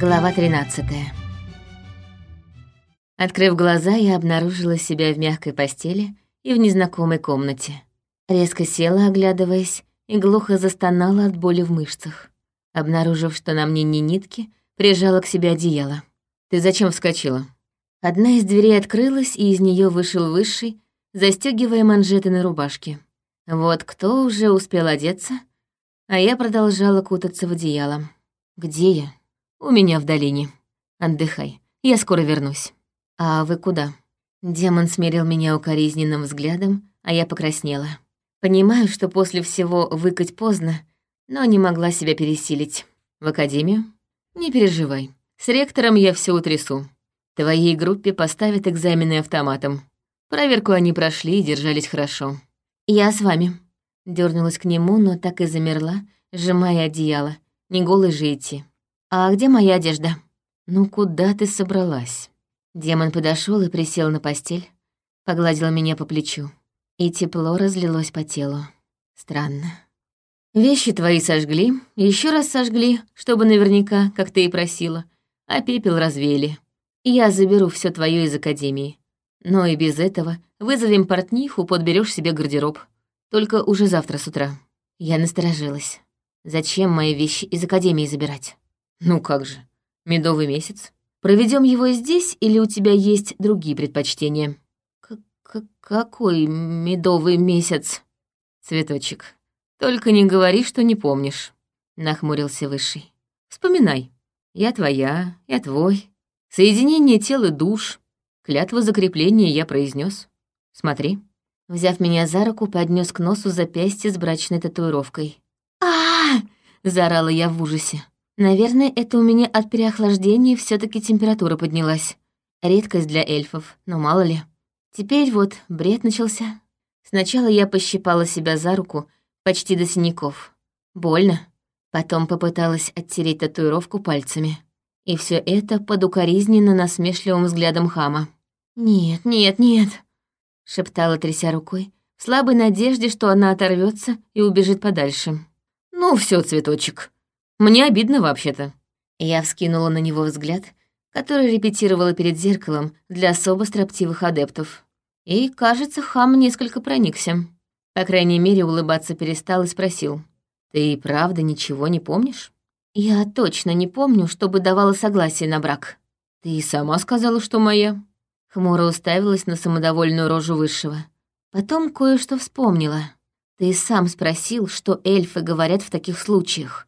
Глава 13 Открыв глаза, я обнаружила себя в мягкой постели и в незнакомой комнате. Резко села, оглядываясь, и глухо застонала от боли в мышцах. Обнаружив, что на мне не нитки, прижала к себе одеяло. «Ты зачем вскочила?» Одна из дверей открылась, и из нее вышел Высший, застегивая манжеты на рубашке. Вот кто уже успел одеться, а я продолжала кутаться в одеяло. «Где я?» «У меня в долине. Отдыхай, я скоро вернусь». «А вы куда?» Демон смерил меня укоризненным взглядом, а я покраснела. Понимаю, что после всего выкать поздно, но не могла себя пересилить. В академию? Не переживай. С ректором я все утрясу. Твоей группе поставят экзамены автоматом. Проверку они прошли и держались хорошо. Я с вами. Дёрнулась к нему, но так и замерла, сжимая одеяло. Не голой же идти. «А где моя одежда?» «Ну куда ты собралась?» Демон подошел и присел на постель, погладил меня по плечу. И тепло разлилось по телу. Странно. «Вещи твои сожгли, еще раз сожгли, чтобы наверняка, как ты и просила, а пепел развеяли. Я заберу все твое из Академии. Но и без этого вызовем портниху, подберешь себе гардероб. Только уже завтра с утра». Я насторожилась. Зачем мои вещи из Академии забирать? Ну как же, медовый месяц. Проведем его здесь или у тебя есть другие предпочтения? К -к Какой медовый месяц? Цветочек. Только не говори, что не помнишь. Нахмурился Высший. Вспоминай. Я твоя, я твой. Соединение тел и душ. Клятву закрепления я произнес. Смотри. Взяв меня за руку, поднес к носу запястье с брачной татуировкой. а, -а, -а заорала я в ужасе. Наверное, это у меня от переохлаждения все таки температура поднялась. Редкость для эльфов, но мало ли. Теперь вот бред начался. Сначала я пощипала себя за руку почти до синяков. Больно. Потом попыталась оттереть татуировку пальцами. И все это под укоризненно насмешливым взглядом хама. «Нет, нет, нет», — шептала, тряся рукой, в слабой надежде, что она оторвется и убежит подальше. «Ну все, цветочек», мне обидно вообще-то». Я вскинула на него взгляд, который репетировала перед зеркалом для особо строптивых адептов. И, кажется, хам несколько проникся. По крайней мере, улыбаться перестал и спросил. «Ты правда ничего не помнишь?» «Я точно не помню, чтобы давала согласие на брак». «Ты сама сказала, что моя?» Хмуро уставилась на самодовольную рожу Высшего. Потом кое-что вспомнила. «Ты сам спросил, что эльфы говорят в таких случаях.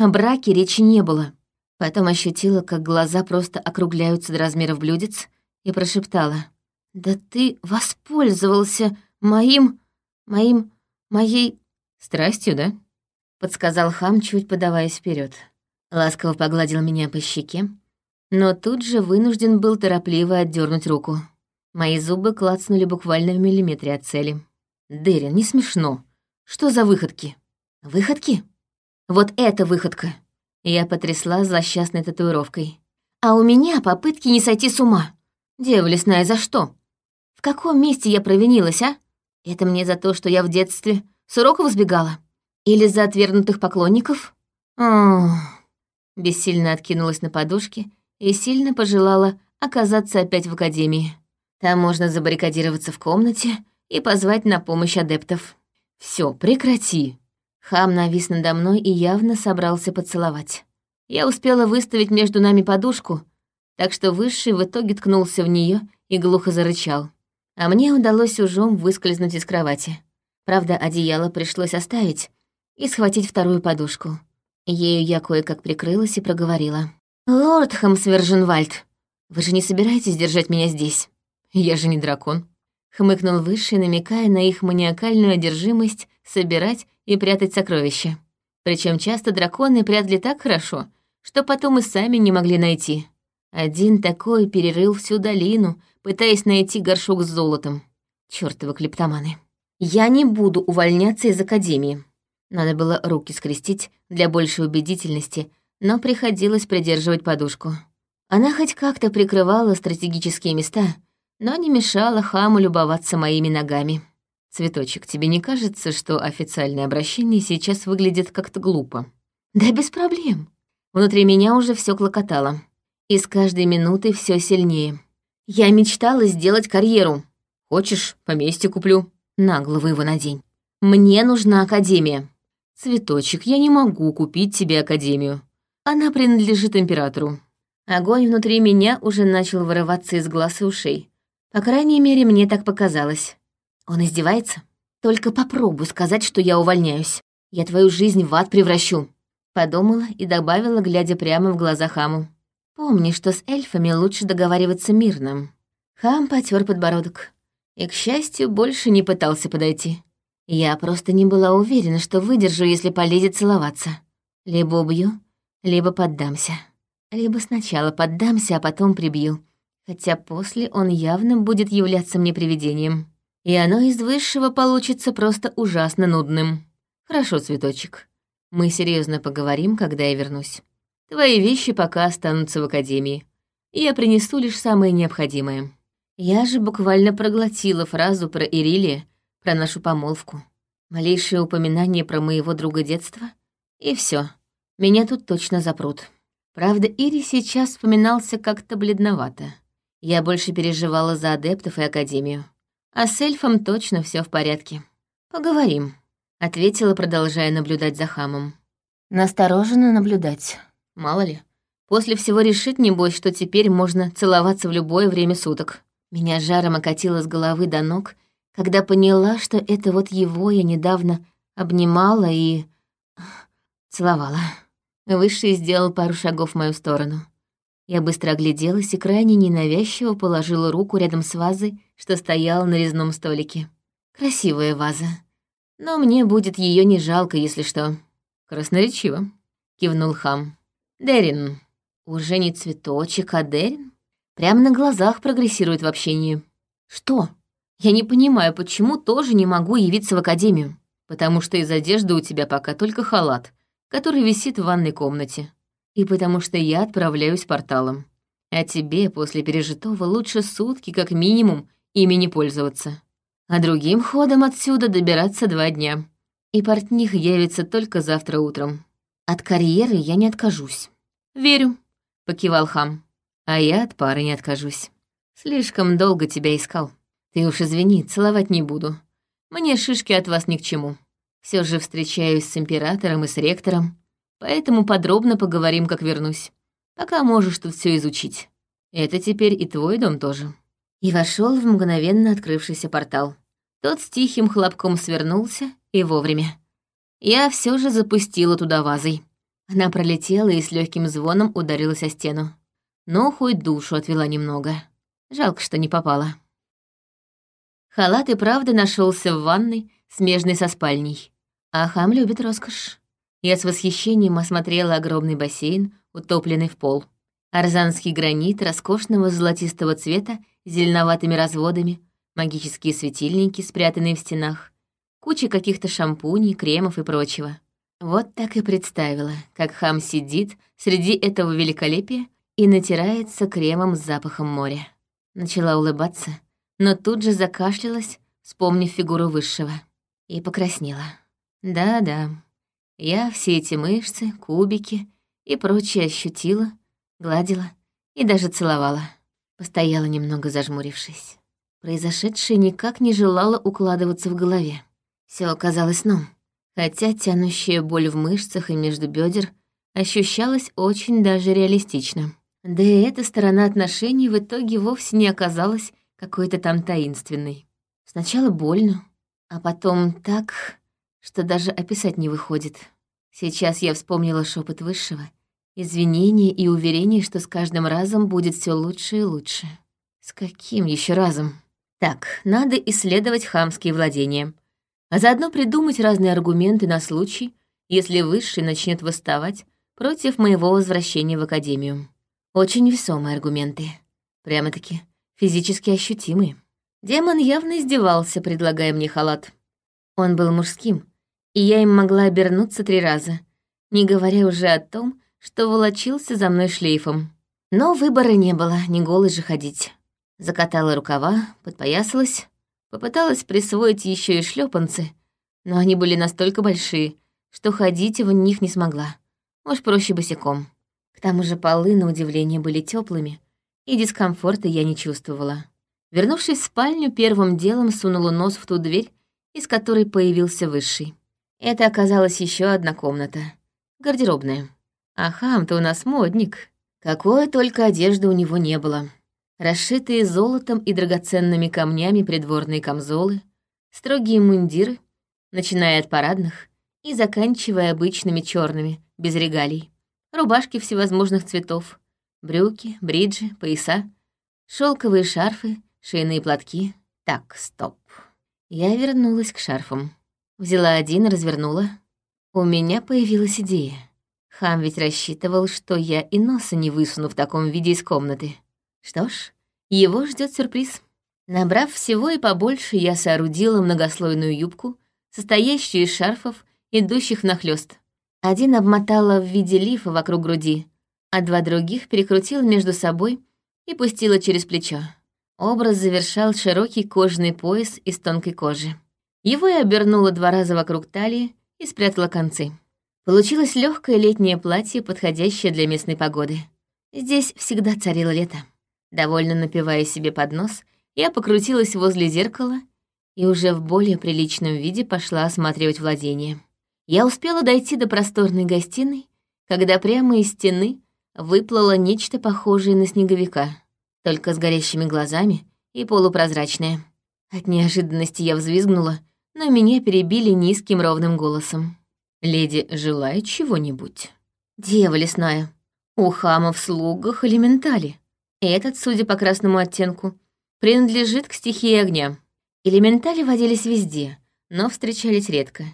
О браке речи не было. Потом ощутила, как глаза просто округляются до размеров блюдец, и прошептала. «Да ты воспользовался моим... моим... моей...» «Страстью, да?» — подсказал хам, чуть подаваясь вперед. Ласково погладил меня по щеке, но тут же вынужден был торопливо отдернуть руку. Мои зубы клацнули буквально в миллиметре от цели. «Дерин, не смешно. Что за выходки?» «Выходки?» Вот эта выходка. Я потрясла злосчастной татуировкой. А у меня попытки не сойти с ума. Дева за что? В каком месте я провинилась, а? Это мне за то, что я в детстве с уроков сбегала? Или за отвергнутых поклонников? Ох. Бессильно откинулась на подушке и сильно пожелала оказаться опять в академии. Там можно забаррикадироваться в комнате и позвать на помощь адептов. Все, прекрати. Хам навис надо мной и явно собрался поцеловать. Я успела выставить между нами подушку, так что Высший в итоге ткнулся в нее и глухо зарычал. А мне удалось ужом выскользнуть из кровати. Правда, одеяло пришлось оставить и схватить вторую подушку. Ею я кое-как прикрылась и проговорила. «Лорд Хамсверженвальд, вы же не собираетесь держать меня здесь? Я же не дракон». Хмыкнул Высший, намекая на их маниакальную одержимость собирать и прятать сокровища. Причем часто драконы прятали так хорошо, что потом и сами не могли найти. Один такой перерыл всю долину, пытаясь найти горшок с золотом. Чёртовы клептоманы. Я не буду увольняться из академии. Надо было руки скрестить для большей убедительности, но приходилось придерживать подушку. Она хоть как-то прикрывала стратегические места, но не мешала хаму любоваться моими ногами. «Цветочек, тебе не кажется, что официальное обращение сейчас выглядит как-то глупо?» «Да без проблем». Внутри меня уже все клокотало. И с каждой минутой все сильнее. Я мечтала сделать карьеру. Хочешь, поместье куплю. На голову его надень. Мне нужна академия. Цветочек, я не могу купить тебе академию. Она принадлежит императору. Огонь внутри меня уже начал вырываться из глаз и ушей. По крайней мере, мне так показалось. Он издевается? Только попробуй сказать, что я увольняюсь. Я твою жизнь в ад превращу. Подумала и добавила, глядя прямо в глаза хаму. Помни, что с эльфами лучше договариваться мирно. Хам потер подбородок. И, к счастью, больше не пытался подойти. Я просто не была уверена, что выдержу, если полезет целоваться. Либо убью, либо поддамся. Либо сначала поддамся, а потом прибью. Хотя после он явно будет являться мне привидением. И оно из высшего получится просто ужасно нудным. Хорошо, цветочек. Мы серьезно поговорим, когда я вернусь. Твои вещи пока останутся в академии. Я принесу лишь самое необходимое. Я же буквально проглотила фразу про Ирилия, про нашу помолвку. Малейшее упоминание про моего друга детства, и все. Меня тут точно запрут. Правда, Ири сейчас вспоминался как-то бледновато. Я больше переживала за адептов и Академию. А с эльфом точно все в порядке. Поговорим, ответила, продолжая наблюдать за хамом. Настороженно наблюдать. Мало ли. После всего решит, небось, что теперь можно целоваться в любое время суток. Меня жаром окатило с головы до ног, когда поняла, что это вот его я недавно обнимала и... целовала. Высший сделал пару шагов в мою сторону. Я быстро огляделась и крайне ненавязчиво положила руку рядом с вазой, что стояла на резном столике. Красивая ваза. Но мне будет ее не жалко, если что. Красноречиво, кивнул хам. Дерин. Уже не цветочек, а Дерин? Прямо на глазах прогрессирует в общении. Что? Я не понимаю, почему тоже не могу явиться в академию. Потому что из одежды у тебя пока только халат, который висит в ванной комнате. И потому что я отправляюсь порталом. А тебе после пережитого лучше сутки, как минимум, ими не пользоваться. А другим ходом отсюда добираться два дня. И портних явится только завтра утром. От карьеры я не откажусь. Верю, покивал хам. А я от пары не откажусь. Слишком долго тебя искал. Ты уж извини, целовать не буду. Мне шишки от вас ни к чему. Все же встречаюсь с императором и с ректором, поэтому подробно поговорим, как вернусь. Пока можешь тут все изучить. Это теперь и твой дом тоже». И вошел в мгновенно открывшийся портал. Тот с тихим хлопком свернулся, и вовремя. Я все же запустила туда вазой. Она пролетела и с легким звоном ударилась о стену. Но хоть душу отвела немного. Жалко, что не попала. Халат и правда нашелся в ванной, смежной со спальней. А хам любит роскошь. Я с восхищением осмотрела огромный бассейн, утопленный в пол. Арзанский гранит роскошного золотистого цвета с зеленоватыми разводами, магические светильники, спрятанные в стенах, куча каких-то шампуней, кремов и прочего. Вот так и представила, как хам сидит среди этого великолепия и натирается кремом с запахом моря. Начала улыбаться, но тут же закашлялась, вспомнив фигуру высшего, и покраснела. Да-да, я все эти мышцы, кубики и прочее ощутила, гладила и даже целовала. Постояла немного зажмурившись. Произошедшее никак не желало укладываться в голове. Все оказалось сном, хотя тянущая боль в мышцах и между бедер ощущалась очень даже реалистично. Да и эта сторона отношений в итоге вовсе не оказалась какой-то там таинственной. Сначала больно, а потом так что даже описать не выходит. Сейчас я вспомнила шепот высшего, извинения и уверение, что с каждым разом будет все лучше и лучше. С каким еще разом? Так, надо исследовать хамские владения, а заодно придумать разные аргументы на случай, если высший начнет восставать против моего возвращения в академию. Очень весомые аргументы. Прямо-таки физически ощутимые. Демон явно издевался, предлагая мне халат. Он был мужским, и я им могла обернуться три раза, не говоря уже о том, что волочился за мной шлейфом. Но выбора не было, не голой же ходить. Закатала рукава, подпоясалась, попыталась присвоить еще и шлепанцы, но они были настолько большие, что ходить в них не смогла. Может, проще босиком. К тому же полы, на удивление, были теплыми, и дискомфорта я не чувствовала. Вернувшись в спальню, первым делом сунула нос в ту дверь, из которой появился высший. Это оказалась еще одна комната. Гардеробная. А хам-то у нас модник. Какой только одежды у него не было. Расшитые золотом и драгоценными камнями придворные камзолы, строгие мундиры, начиная от парадных и заканчивая обычными черными, без регалий. Рубашки всевозможных цветов, брюки, бриджи, пояса, шелковые шарфы, шейные платки. Так, стоп. Я вернулась к шарфам. Взяла один, развернула. У меня появилась идея. Хам ведь рассчитывал, что я и носа не высуну в таком виде из комнаты. Что ж, его ждет сюрприз. Набрав всего и побольше, я соорудила многослойную юбку, состоящую из шарфов, идущих внахлёст. Один обмотала в виде лифа вокруг груди, а два других перекрутила между собой и пустила через плечо. Образ завершал широкий кожаный пояс из тонкой кожи. Его я обернула два раза вокруг талии и спрятала концы. Получилось легкое летнее платье, подходящее для местной погоды. Здесь всегда царило лето. Довольно напивая себе под нос, я покрутилась возле зеркала и уже в более приличном виде пошла осматривать владение. Я успела дойти до просторной гостиной, когда прямо из стены выплыло нечто похожее на снеговика, только с горящими глазами и полупрозрачное. От неожиданности я взвизгнула, но меня перебили низким ровным голосом. «Леди желает чего-нибудь?» «Дева лесная. У хама в слугах элементали. Этот, судя по красному оттенку, принадлежит к стихии огня. Элементали водились везде, но встречались редко.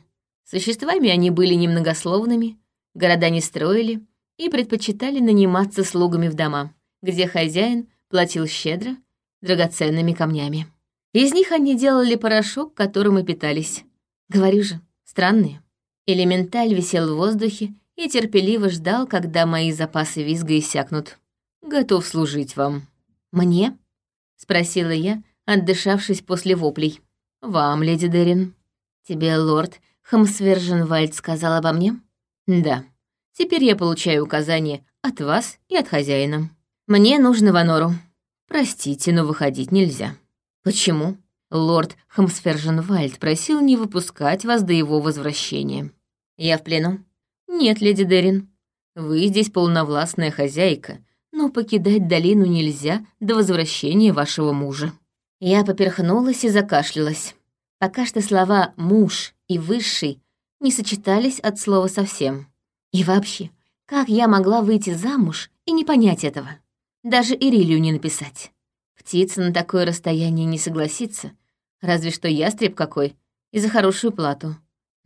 Существами они были немногословными, города не строили и предпочитали наниматься слугами в дома, где хозяин платил щедро драгоценными камнями. Из них они делали порошок, которым и питались. Говорю же, странные. Элементаль висел в воздухе и терпеливо ждал, когда мои запасы визга иссякнут. «Готов служить вам». «Мне?» — спросила я, отдышавшись после воплей. «Вам, леди Дерин». «Тебе лорд Хамсверженвальд сказал обо мне?» «Да. Теперь я получаю указания от вас и от хозяина. Мне нужно в Анору. Простите, но выходить нельзя». «Почему?» Лорд Хамсферженвальд просил не выпускать вас до его возвращения. «Я в плену?» «Нет, леди Дерин. Вы здесь полновластная хозяйка, но покидать долину нельзя до возвращения вашего мужа». Я поперхнулась и закашлялась. Пока что слова «муж» и «высший» не сочетались от слова совсем. И вообще, как я могла выйти замуж и не понять этого? Даже Ирилию не написать. Птица на такое расстояние не согласится, разве что ястреб какой, и за хорошую плату.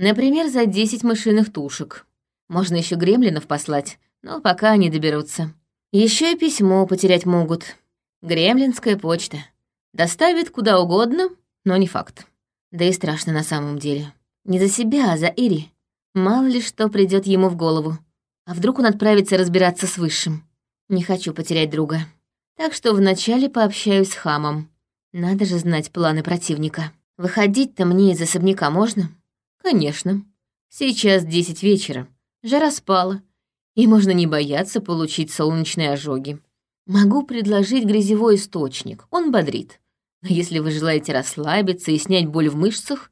Например, за 10 мышиных тушек. Можно еще гремлинов послать, но пока они доберутся. Еще и письмо потерять могут. Гремлинская почта. Доставит куда угодно, но не факт. Да и страшно на самом деле. Не за себя, а за Ири. Мало ли что придет ему в голову. А вдруг он отправится разбираться с Высшим? Не хочу потерять друга. Так что вначале пообщаюсь с хамом. Надо же знать планы противника. Выходить-то мне из особняка можно? Конечно. Сейчас десять вечера. Жара спала. И можно не бояться получить солнечные ожоги. Могу предложить грязевой источник. Он бодрит. Но если вы желаете расслабиться и снять боль в мышцах,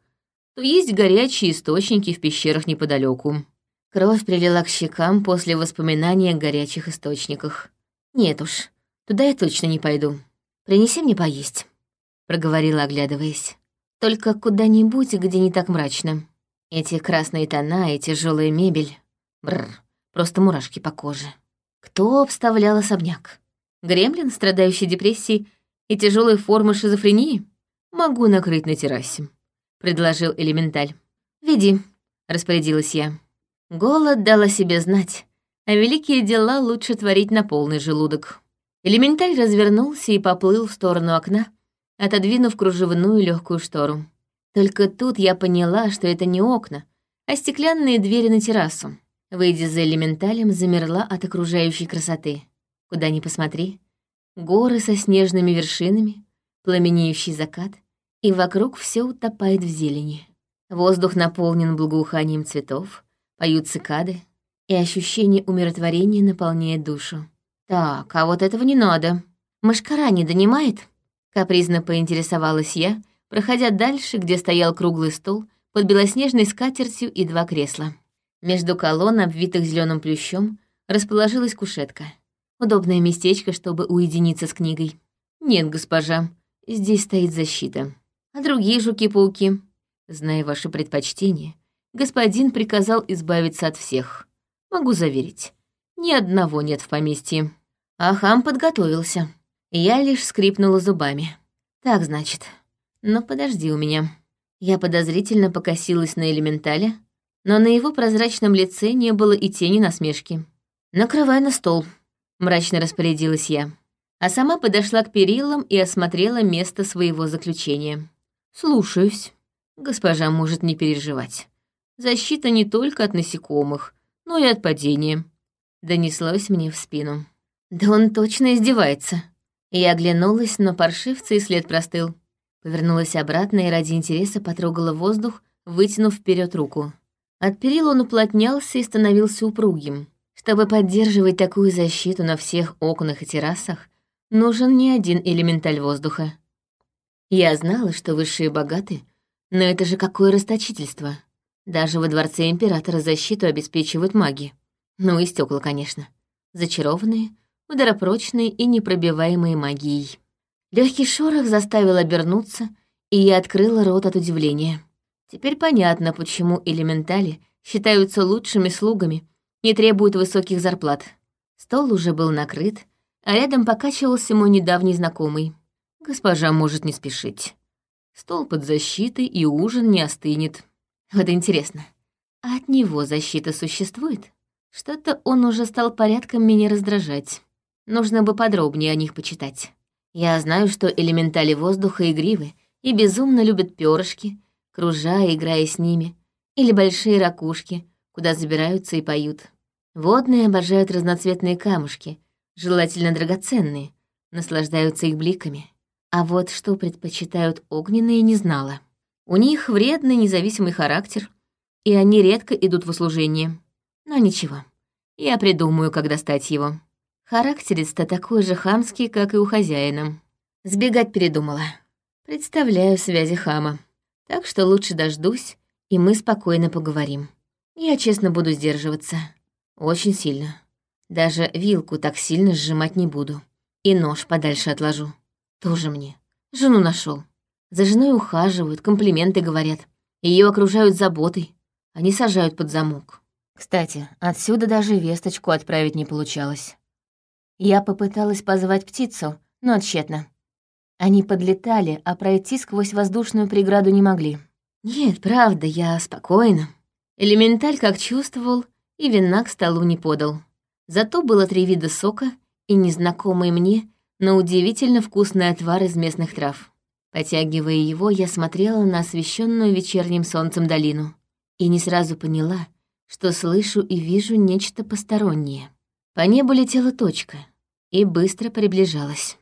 то есть горячие источники в пещерах неподалеку. Кровь прилила к щекам после воспоминания о горячих источниках. Нет уж, Туда я точно не пойду. Принеси мне поесть», — проговорила, оглядываясь. «Только куда-нибудь, где не так мрачно. Эти красные тона и тяжелая мебель. Бррр, просто мурашки по коже. Кто обставлял особняк? Гремлин, страдающий депрессией и тяжелой формы шизофрении? Могу накрыть на террасе», — предложил элементаль. «Веди», — распорядилась я. Голод дал о себе знать, а великие дела лучше творить на полный желудок. Элементаль развернулся и поплыл в сторону окна, отодвинув кружевную легкую штору. Только тут я поняла, что это не окна, а стеклянные двери на террасу. Выйдя за элементалем, замерла от окружающей красоты. Куда ни посмотри. Горы со снежными вершинами, пламенеющий закат, и вокруг все утопает в зелени. Воздух наполнен благоуханием цветов, поют цикады. и ощущение умиротворения наполняет душу. «Так, а вот этого не надо. Машкара не донимает?» Капризно поинтересовалась я, проходя дальше, где стоял круглый стол под белоснежной скатертью и два кресла. Между колонн, обвитых зеленым плющом, расположилась кушетка. Удобное местечко, чтобы уединиться с книгой. «Нет, госпожа, здесь стоит защита. А другие жуки-пауки, зная ваши предпочтения, господин приказал избавиться от всех. Могу заверить, ни одного нет в поместье. А хам подготовился. Я лишь скрипнула зубами. Так, значит. Но подожди у меня. Я подозрительно покосилась на элементаля, но на его прозрачном лице не было и тени насмешки. «Накрывай на стол», — мрачно распорядилась я. А сама подошла к перилам и осмотрела место своего заключения. «Слушаюсь. Госпожа может не переживать. Защита не только от насекомых, но и от падения». Донеслось мне в спину. «Да он точно издевается». Я оглянулась, но паршивца и след простыл. Повернулась обратно и ради интереса потрогала воздух, вытянув вперед руку. От перил он уплотнялся и становился упругим. Чтобы поддерживать такую защиту на всех окнах и террасах, нужен не один элементаль воздуха. Я знала, что высшие богаты, но это же какое расточительство. Даже во дворце императора защиту обеспечивают маги. Ну и стекла, конечно. Зачарованные, ударопрочные и непробиваемые магией. Легкий шорох заставил обернуться, и я открыла рот от удивления. Теперь понятно, почему элементали считаются лучшими слугами, не требуют высоких зарплат. Стол уже был накрыт, а рядом покачивался мой недавний знакомый. Госпожа может не спешить. Стол под защитой, и ужин не остынет. Вот интересно, а от него защита существует? Что-то он уже стал порядком меня раздражать. Нужно бы подробнее о них почитать. Я знаю, что элементали воздуха игривы и безумно любят перышки, кружа играя с ними, или большие ракушки, куда забираются и поют. Водные обожают разноцветные камушки, желательно драгоценные, наслаждаются их бликами. А вот что предпочитают огненные, не знала. У них вредный независимый характер, и они редко идут в услужение. Но ничего, я придумаю, как достать его. Характерец-то такой же хамский, как и у хозяина. Сбегать передумала. Представляю связи хама. Так что лучше дождусь, и мы спокойно поговорим. Я честно буду сдерживаться. Очень сильно. Даже вилку так сильно сжимать не буду. И нож подальше отложу. Тоже мне. Жену нашел. За женой ухаживают, комплименты говорят. Ее окружают заботой. Они сажают под замок. Кстати, отсюда даже весточку отправить не получалось. Я попыталась позвать птицу, но тщетно. Они подлетали, а пройти сквозь воздушную преграду не могли. Нет, правда, я спокойна. Элементаль как чувствовал, и вина к столу не подал. Зато было три вида сока и незнакомый мне, но удивительно вкусный отвар из местных трав. Потягивая его, я смотрела на освещенную вечерним солнцем долину и не сразу поняла, что слышу и вижу нечто постороннее. По небу летела точка и быстро приближалась.